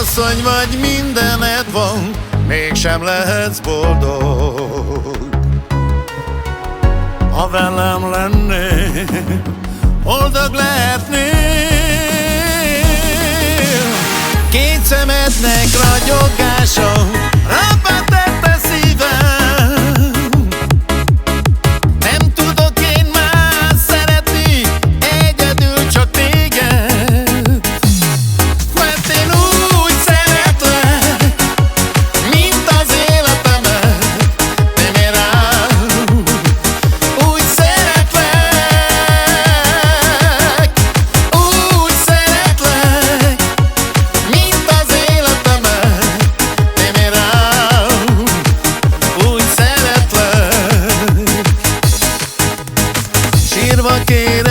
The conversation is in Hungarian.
Asszony vagy mindened van, mégsem lehetsz boldog. Ha velem lennél, boldog lehetnél. Két szemednek ragyogása, salva